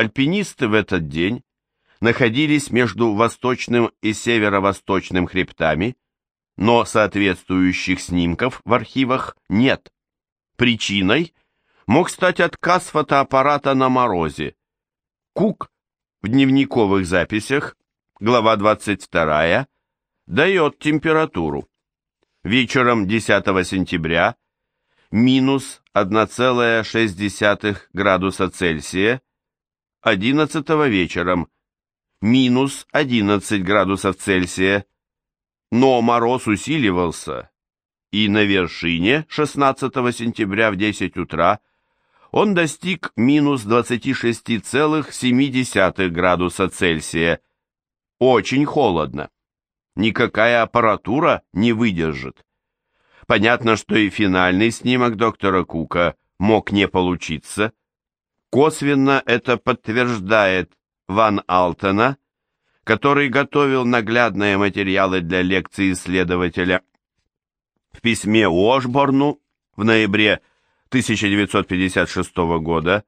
Альпинисты в этот день находились между восточным и северо-восточным хребтами, но соответствующих снимков в архивах нет. Причиной мог стать отказ фотоаппарата на морозе. Кук в дневниковых записях, глава 22, дает температуру. Вечером 10 сентября минус 1,6 градуса Цельсия, 11 вечером минус 11 градусов Цельсия, но мороз усиливался, и на вершине 16 сентября в 10 утра он достиг минус 26,7 градуса Цельсия. Очень холодно. Никакая аппаратура не выдержит. Понятно, что и финальный снимок доктора Кука мог не получиться. Косвенно это подтверждает Ван Алтена, который готовил наглядные материалы для лекции исследователя. В письме Уошборну в ноябре 1956 года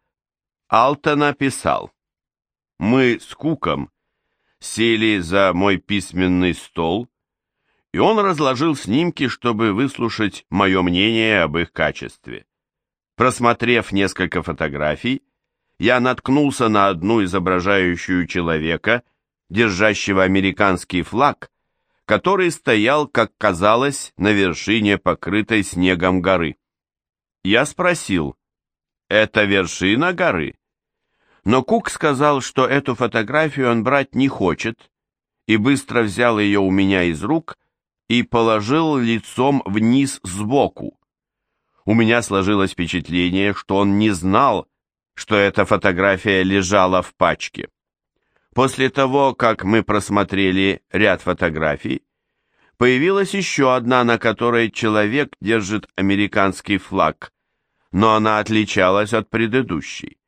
Алтена писал «Мы с Куком сели за мой письменный стол и он разложил снимки, чтобы выслушать мое мнение об их качестве. Просмотрев несколько фотографий, я наткнулся на одну изображающую человека, держащего американский флаг, который стоял, как казалось, на вершине покрытой снегом горы. Я спросил, это вершина горы? Но Кук сказал, что эту фотографию он брать не хочет, и быстро взял ее у меня из рук и положил лицом вниз сбоку. У меня сложилось впечатление, что он не знал, что эта фотография лежала в пачке. После того, как мы просмотрели ряд фотографий, появилась еще одна, на которой человек держит американский флаг, но она отличалась от предыдущей.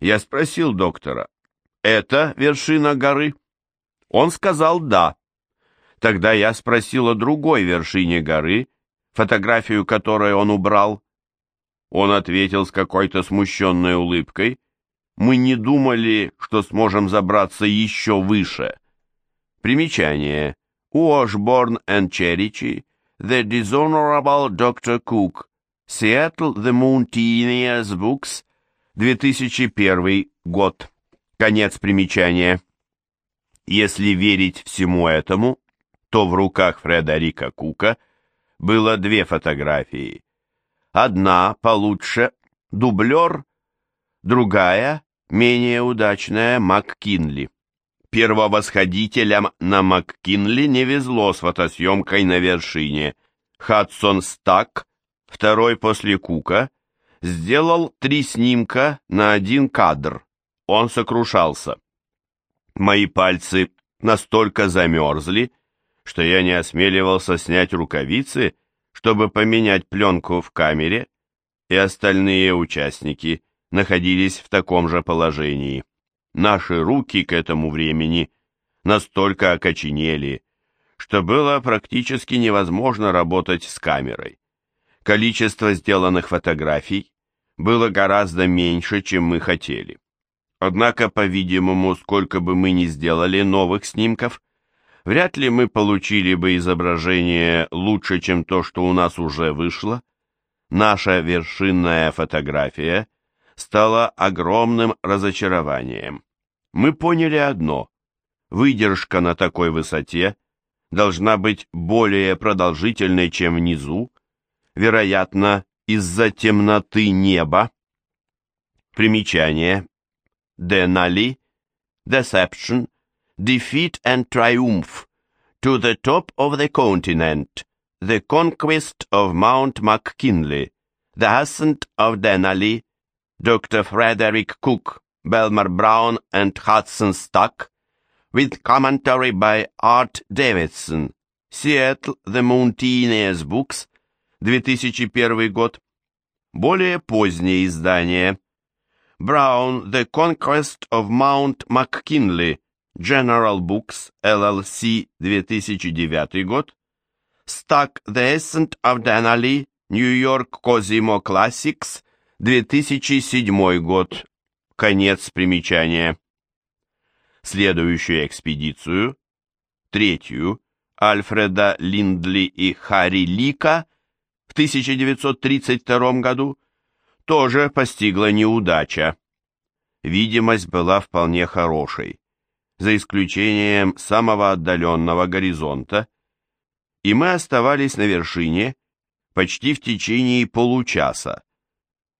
Я спросил доктора, это вершина горы? Он сказал «да». Тогда я спросил о другой вершине горы, фотографию которой он убрал. Он ответил с какой-то смущенной улыбкой. Мы не думали, что сможем забраться еще выше. Примечание. Уошборн and Черичи, The Dishonorable Dr. Cook, Seattle, The Mountaineers Books, 2001 год. Конец примечания. Если верить всему этому, то в руках Фредерика Кука было две фотографии. Одна получше, дублер, другая, менее удачная, МакКинли. Первовосходителям на МакКинли не везло с фотосъемкой на вершине. Хадсон Стак, второй после Кука, сделал три снимка на один кадр. Он сокрушался. Мои пальцы настолько замерзли, что я не осмеливался снять рукавицы, чтобы поменять пленку в камере, и остальные участники находились в таком же положении. Наши руки к этому времени настолько окоченели, что было практически невозможно работать с камерой. Количество сделанных фотографий было гораздо меньше, чем мы хотели. Однако, по-видимому, сколько бы мы ни сделали новых снимков, Вряд ли мы получили бы изображение лучше, чем то, что у нас уже вышло. Наша вершинная фотография стала огромным разочарованием. Мы поняли одно. Выдержка на такой высоте должна быть более продолжительной, чем внизу, вероятно, из-за темноты неба. Примечание. Денали, Deception, defeat and triumph, to the top of the continent, the conquest of Mount McKinley, the ascent of Denali, Dr. Frederick Cook, Belmar Brown and Hudson Stuck, with commentary by Art Davidson, Seattle, The Mountaineers Books, 2001 год. Более позднее издание. Brown, The Conquest of Mount McKinley, General Books, LLC, 2009 год, Stuck The Ascent of Denali, New York Cosimo Classics, 2007 год, Конец примечания. Следующую экспедицию, третью, Альфреда Линдли и Харри Лика в 1932 году, тоже постигла неудача. Видимость была вполне хорошей, за исключением самого отдаленного горизонта, и мы оставались на вершине почти в течение получаса.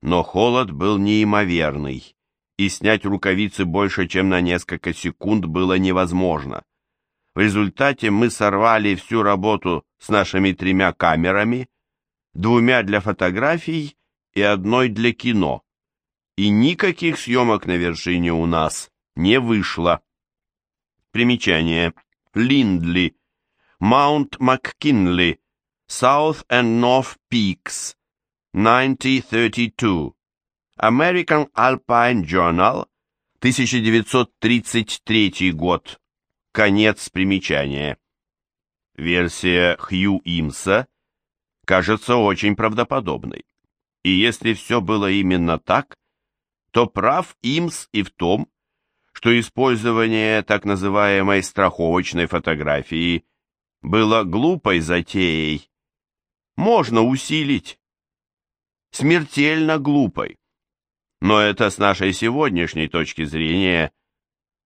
Но холод был неимоверный, и снять рукавицы больше, чем на несколько секунд было невозможно. В результате мы сорвали всю работу с нашими тремя камерами, двумя для фотографий и одной для кино. И никаких съемок на вершине у нас не вышло. Примечание. Линдли. Маунт МакКинли. South and North Peaks. 1932. American Alpine Journal, 1933 год. Конец примечания. Версия Хью Имса кажется очень правдоподобной. И если все было именно так, то прав Имс и в том, что использование так называемой страховочной фотографии было глупой затеей. Можно усилить. Смертельно глупой. Но это с нашей сегодняшней точки зрения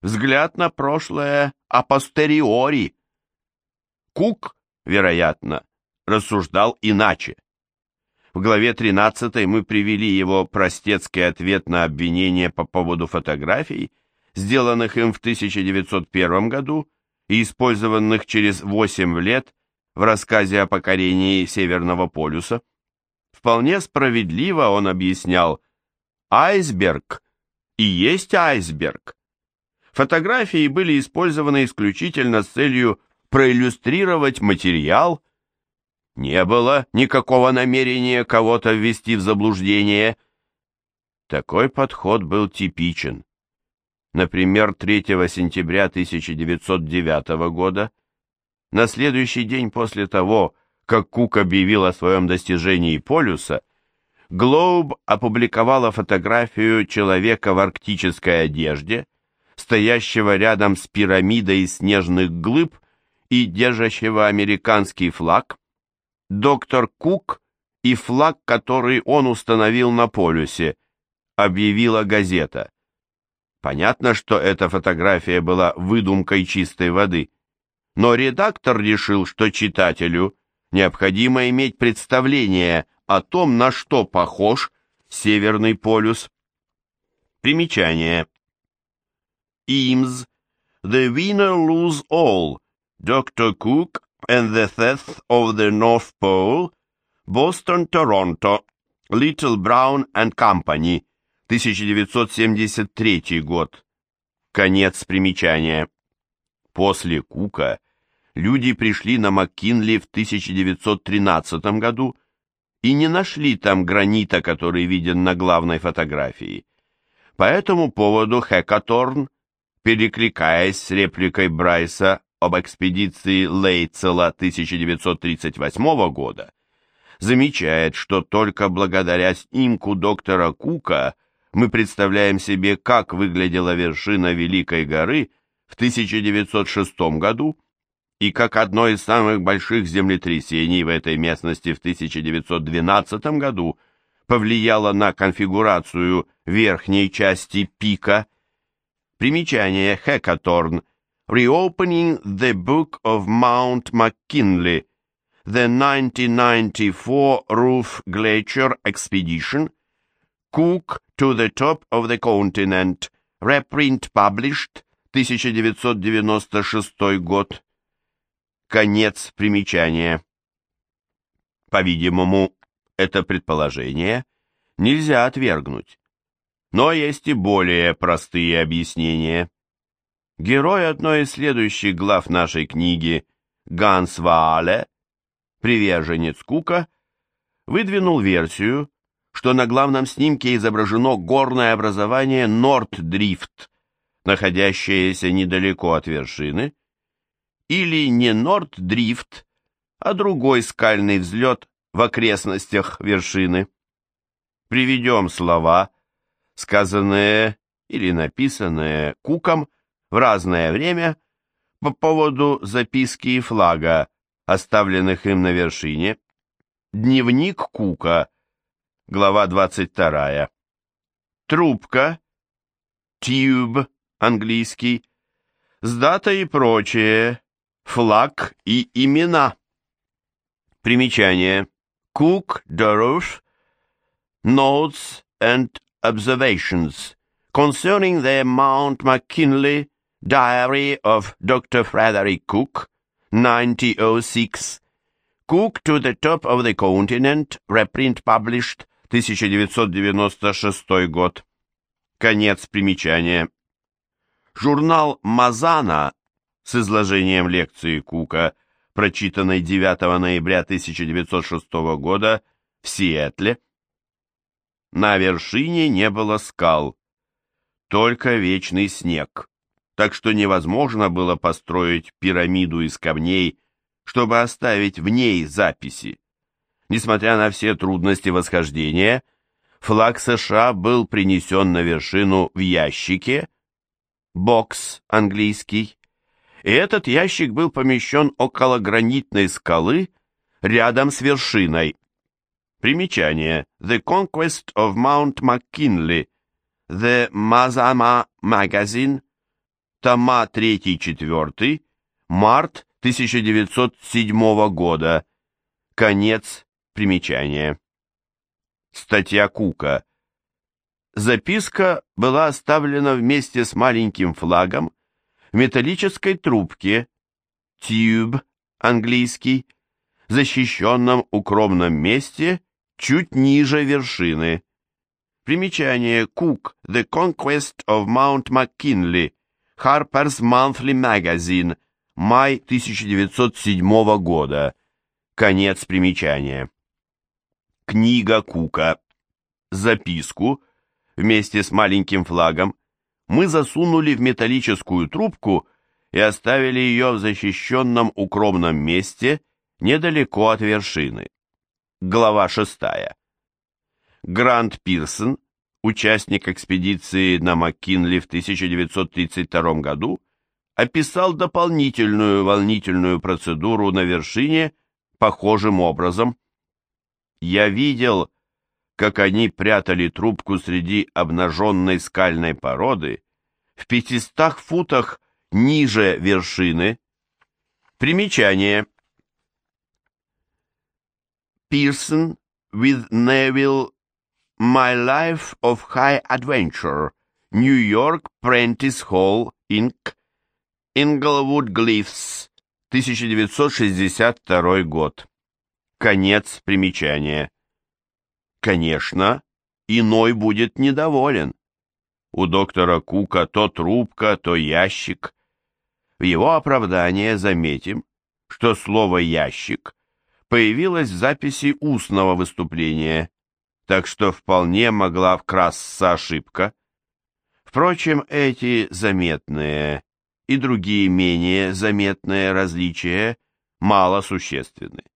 взгляд на прошлое апостериори. Кук, вероятно, рассуждал иначе. В главе 13 мы привели его простецкий ответ на обвинение по поводу фотографий, сделанных им в 1901 году и использованных через 8 лет в рассказе о покорении Северного полюса. Вполне справедливо он объяснял, Айсберг и есть айсберг. Фотографии были использованы исключительно с целью проиллюстрировать материал. Не было никакого намерения кого-то ввести в заблуждение. Такой подход был типичен. Например, 3 сентября 1909 года, на следующий день после того, как Кук объявил о своем достижении полюса, Globe опубликовала фотографию человека в арктической одежде, стоящего рядом с пирамидой снежных глыб и держащего американский флаг, доктор Кук и флаг, который он установил на полюсе, объявила газета. Понятно, что эта фотография была выдумкой чистой воды, но редактор решил, что читателю необходимо иметь представление о том, на что похож Северный полюс. Примечание. Eames, The Winner Lose All, Dr. Cook and the Theft of the North Pole, Boston, Торонто, Little Brown and Company, 1973 год. Конец примечания. После Кука люди пришли на МакКинли в 1913 году и не нашли там гранита, который виден на главной фотографии. По этому поводу Хекаторн, перекликаясь с репликой Брайса об экспедиции Лейцела 1938 года, замечает, что только благодаря снимку доктора Кука мы представляем себе, как выглядела вершина Великой горы в 1906 году, и как одно из самых больших землетрясений в этой местности в 1912 году повлияло на конфигурацию верхней части пика. Примечание Хекаторн. Reopening the Book of Mount McKinley. The 1994 Roof Glacier Expedition. Cook to the Top of the Continent. Reprint published. 1996 год. Конец примечания. По-видимому, это предположение нельзя отвергнуть. Но есть и более простые объяснения. Герой одной из следующих глав нашей книги, Ганс Ваале, приверженец Кука, выдвинул версию, что на главном снимке изображено горное образование Норд-Дрифт, находящееся недалеко от вершины, или не Норд-Дрифт, а другой скальный взлет в окрестностях вершины. Приведем слова, сказанные или написанные Куком в разное время по поводу записки и флага, оставленных им на вершине, дневник Кука, глава 22, трубка, tube, английский, с датой и прочее, флаг и имена. Примечание. Cook, Dorothy, Notes and Observations concerning the Mount McKinley Diary of Dr. Frederick Cook, 1906. Cook to the Top of the Continent, reprint published, 1996 год. Конец примечания. Журнал «Мазана» с изложением лекции Кука, прочитанной 9 ноября 1906 года в Сиэтле. На вершине не было скал, только вечный снег, так что невозможно было построить пирамиду из камней, чтобы оставить в ней записи. Несмотря на все трудности восхождения, флаг США был принесен на вершину в ящике, бокс английский, и этот ящик был помещен около гранитной скалы рядом с вершиной. Примечание. The Conquest of Mount McKinley. The Mazama Magazine. Тома 3-4. Март 1907 года. Конец примечания. Статья Кука. Записка была оставлена вместе с маленьким флагом в металлической трубке, tube, английский, защищенном укромном месте чуть ниже вершины. Примечание Cook, The Conquest of Mount McKinley, Harper's Monthly Magazine, май 1907 года. Конец примечания. Книга Кука. Записку вместе с маленьким флагом мы засунули в металлическую трубку и оставили ее в защищенном укромном месте недалеко от вершины. Глава шестая. Грант Пирсон, участник экспедиции на Маккинли в 1932 году, описал дополнительную волнительную процедуру на вершине похожим образом. «Я видел, как они прятали трубку среди обнаженной скальной породы в пятистах футах ниже вершины. Примечание. Pearson with Neville My Life of High Adventure New York Prentice Hall Inc. Inglewood Glyphs 1962 год. Конец примечания. Конечно, иной будет недоволен. У доктора Кука то трубка, то ящик. В его оправдание заметим, что слово «ящик» появилось в записи устного выступления, так что вполне могла вкрасться ошибка. Впрочем, эти заметные и другие менее заметные различия мало существенны.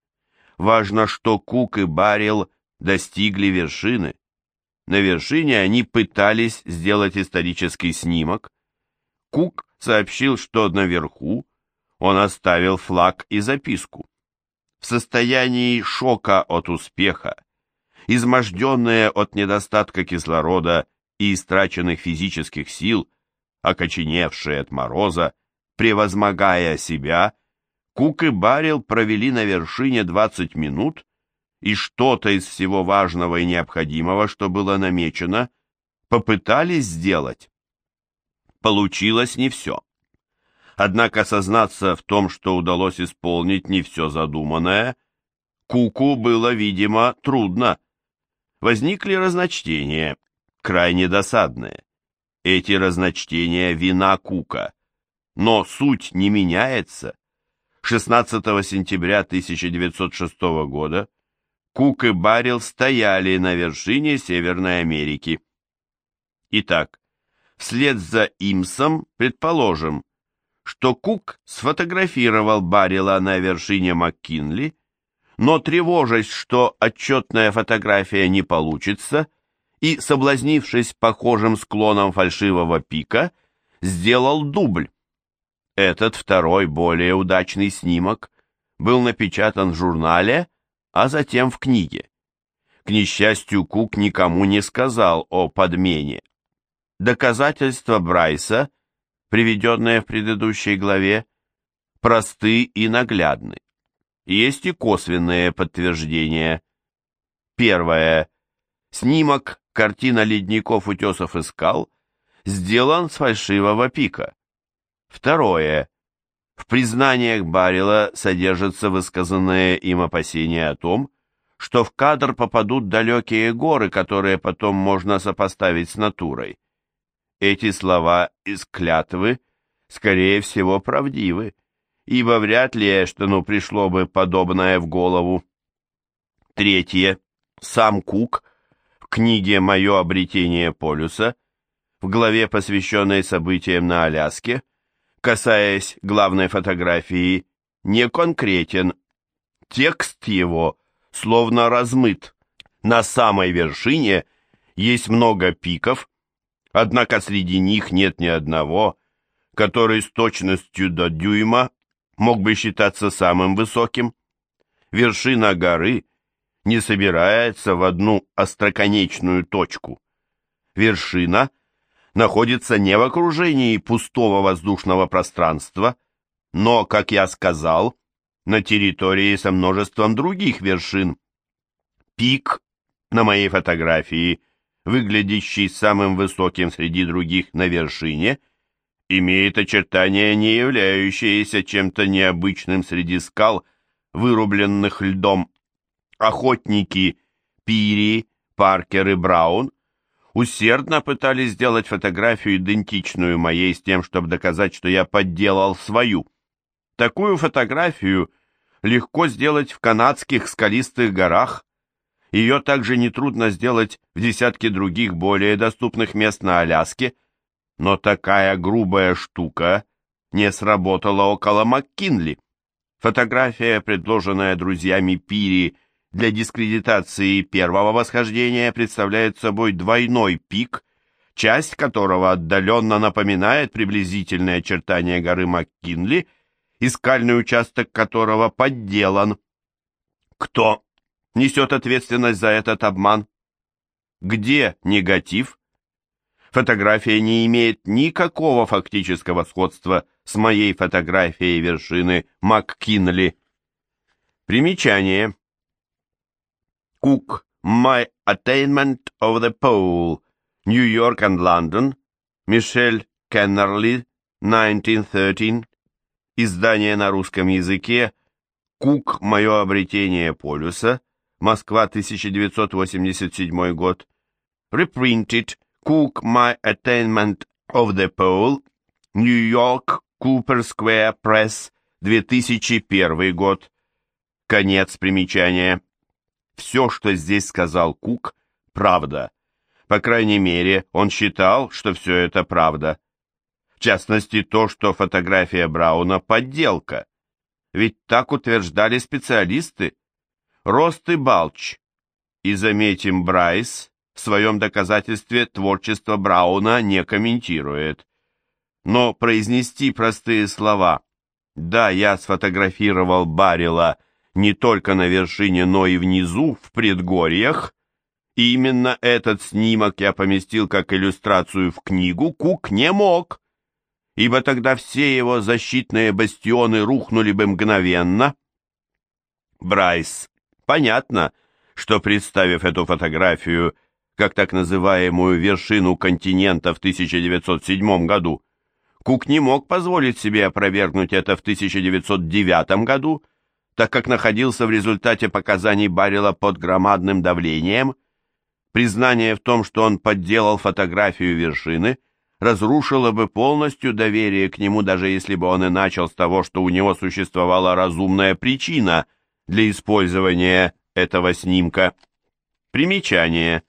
Важно, что Кук и Баррил достигли вершины. На вершине они пытались сделать исторический снимок. Кук сообщил, что наверху он оставил флаг и записку. В состоянии шока от успеха, изможденные от недостатка кислорода и истраченных физических сил, окоченевшие от мороза, превозмогая себя, Кук и Барил провели на вершине 20 минут и что-то из всего важного и необходимого, что было намечено, попытались сделать. Получилось не все. Однако сознаться в том, что удалось исполнить не все задуманное, Куку было, видимо, трудно. Возникли разночтения, крайне досадные. Эти разночтения вина Кука. Но суть не меняется. 16 сентября 1906 года Кук и Баррил стояли на вершине Северной Америки. Итак, вслед за Имсом предположим, что Кук сфотографировал Баррила на вершине МакКинли, но тревожась, что отчетная фотография не получится, и, соблазнившись похожим склоном фальшивого пика, сделал дубль. Этот второй, более удачный снимок был напечатан в журнале, а затем в книге. К несчастью, Кук никому не сказал о подмене. Доказательства Брайса, приведенные в предыдущей главе, просты и наглядны. Есть и косвенные подтверждения. Первое. Снимок «Картина ледников, утесов и скал» сделан с фальшивого пика. Второе. В признаниях Баррила содержатся высказанные им опасения о том, что в кадр попадут далекие горы, которые потом можно сопоставить с натурой. Эти слова из клятвы, скорее всего, правдивы, ибо вряд ли Эштону пришло бы подобное в голову. Третье. Сам Кук в книге «Мое обретение полюса» в главе, посвященной событиям на Аляске, касаясь главной фотографии, не конкретен. Текст его словно размыт. На самой вершине есть много пиков, однако среди них нет ни одного, который с точностью до дюйма мог бы считаться самым высоким. Вершина горы не собирается в одну остроконечную точку. Вершина — находится не в окружении пустого воздушного пространства, но, как я сказал, на территории со множеством других вершин. Пик на моей фотографии, выглядящий самым высоким среди других на вершине, имеет очертания, не являющиеся чем-то необычным среди скал, вырубленных льдом. Охотники Пири, Паркер и Браун усердно пытались сделать фотографию идентичную моей с тем, чтобы доказать, что я подделал свою. Такую фотографию легко сделать в канадских скалистых горах. Ее также нетрудно сделать в десятке других более доступных мест на Аляске, но такая грубая штука не сработала около МакКинли. Фотография, предложенная друзьями Пири для дискредитации первого восхождения представляет собой двойной пик, часть которого отдаленно напоминает приблизительные очертания горы МакКинли и скальный участок которого подделан. Кто несет ответственность за этот обман? Где негатив? Фотография не имеет никакого фактического сходства с моей фотографией вершины МакКинли. Примечание. Cook, My Attainment of the Pole, York and London, Мишель Кеннерли, 1913, издание на русском языке, Кук, Мое обретение полюса, Москва, 1987 год, reprinted, Cook, My Attainment of the Pole, York, Cooper Square Press, 2001 год, конец примечания. Все, что здесь сказал Кук, правда. По крайней мере, он считал, что все это правда. В частности, то, что фотография Брауна – подделка. Ведь так утверждали специалисты. Рост и Балч. И, заметим, Брайс в своем доказательстве творчество Брауна не комментирует. Но произнести простые слова «Да, я сфотографировал Баррила», не только на вершине, но и внизу, в предгорьях. И именно этот снимок я поместил как иллюстрацию в книгу, Кук не мог, ибо тогда все его защитные бастионы рухнули бы мгновенно. Брайс, понятно, что, представив эту фотографию как так называемую вершину континента в 1907 году, Кук не мог позволить себе опровергнуть это в 1909 году, так как находился в результате показаний Баррела под громадным давлением, признание в том, что он подделал фотографию вершины, разрушило бы полностью доверие к нему, даже если бы он и начал с того, что у него существовала разумная причина для использования этого снимка. Примечание.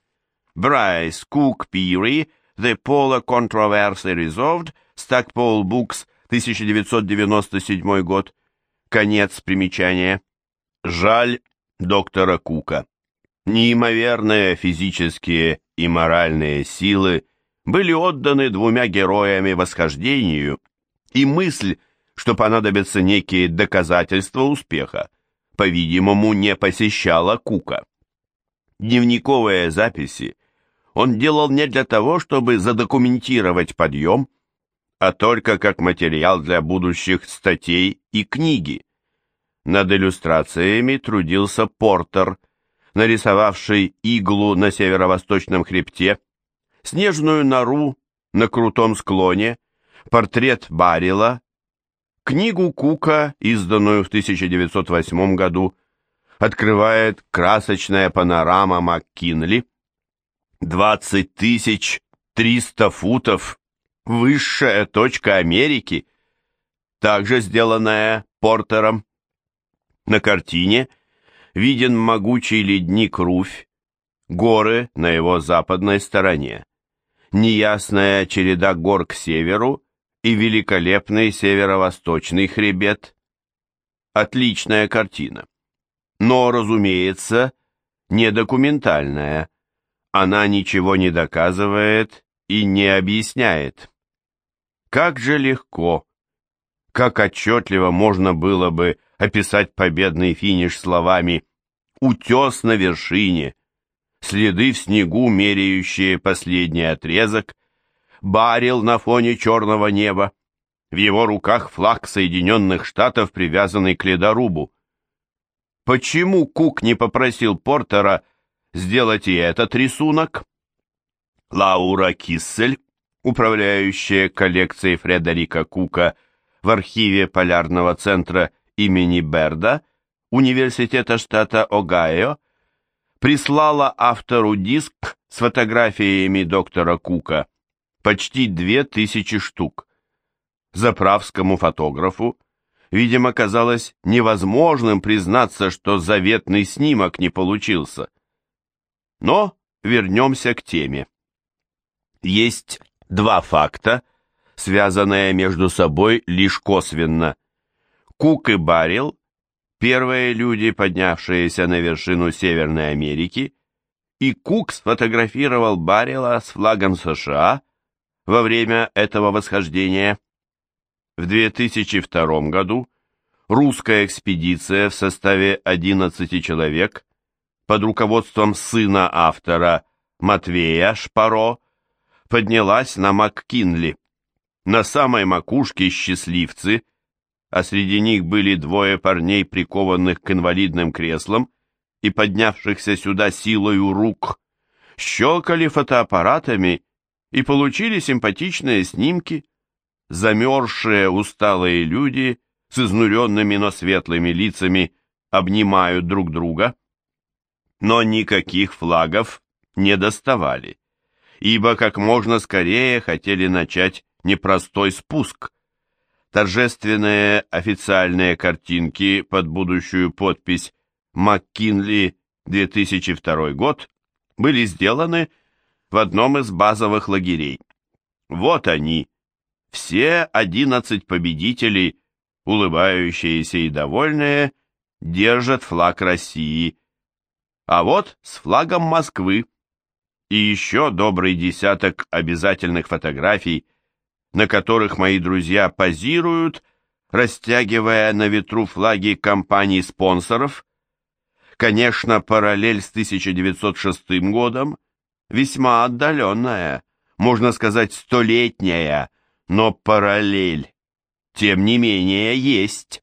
Брайс, Кук, Пири, The Polar Controversy Resolved, Stackpole Books, 1997 год. Конец примечания. Жаль доктора Кука. Неимоверные физические и моральные силы были отданы двумя героями восхождению, и мысль, что понадобятся некие доказательства успеха, по-видимому, не посещала Кука. Дневниковые записи он делал не для того, чтобы задокументировать подъем, а только как материал для будущих статей и книги. Над иллюстрациями трудился Портер, нарисовавший иглу на северо-восточном хребте, снежную нору на крутом склоне, портрет Барила, книгу Кука, изданную в 1908 году, открывает красочная панорама МакКинли. 20 тысяч 300 футов, высшая точка Америки, также сделанная Портером. На картине виден могучий ледник Руфь, горы на его западной стороне, неясная череда гор к северу и великолепный северо-восточный хребет. Отличная картина. Но, разумеется, не документальная. Она ничего не доказывает и не объясняет. Как же легко, как отчетливо можно было бы описать победный финиш словами «утес на вершине», следы в снегу, меряющие последний отрезок, барил на фоне черного неба, в его руках флаг Соединенных Штатов, привязанный к ледорубу. Почему Кук не попросил Портера сделать и этот рисунок? Лаура Киссель, управляющая коллекцией Фредерика Кука в архиве Полярного центра имени Берда Университета штата Огайо прислала автору диск с фотографиями доктора Кука, почти две тысячи штук. Заправскому фотографу, видимо, казалось невозможным признаться, что заветный снимок не получился. Но вернемся к теме. Есть два факта, связанные между собой лишь косвенно – Кук и Баррил, первые люди, поднявшиеся на вершину Северной Америки, и Кук сфотографировал Баррила с флагом США во время этого восхождения. В 2002 году русская экспедиция в составе 11 человек под руководством сына автора Матвея Шпаро поднялась на МакКинли. На самой макушке счастливцы – а среди них были двое парней, прикованных к инвалидным креслам и поднявшихся сюда силою рук, щелкали фотоаппаратами и получили симпатичные снимки. Замерзшие усталые люди с изнуренными, но светлыми лицами обнимают друг друга. Но никаких флагов не доставали, ибо как можно скорее хотели начать непростой спуск. Торжественные официальные картинки под будущую подпись «МакКинли 2002 год» были сделаны в одном из базовых лагерей. Вот они, все 11 победителей, улыбающиеся и довольные, держат флаг России. А вот с флагом Москвы. И еще добрый десяток обязательных фотографий – на которых мои друзья позируют, растягивая на ветру флаги компаний-спонсоров. Конечно, параллель с 1906 годом весьма отдаленная, можно сказать, столетняя, но параллель, тем не менее, есть.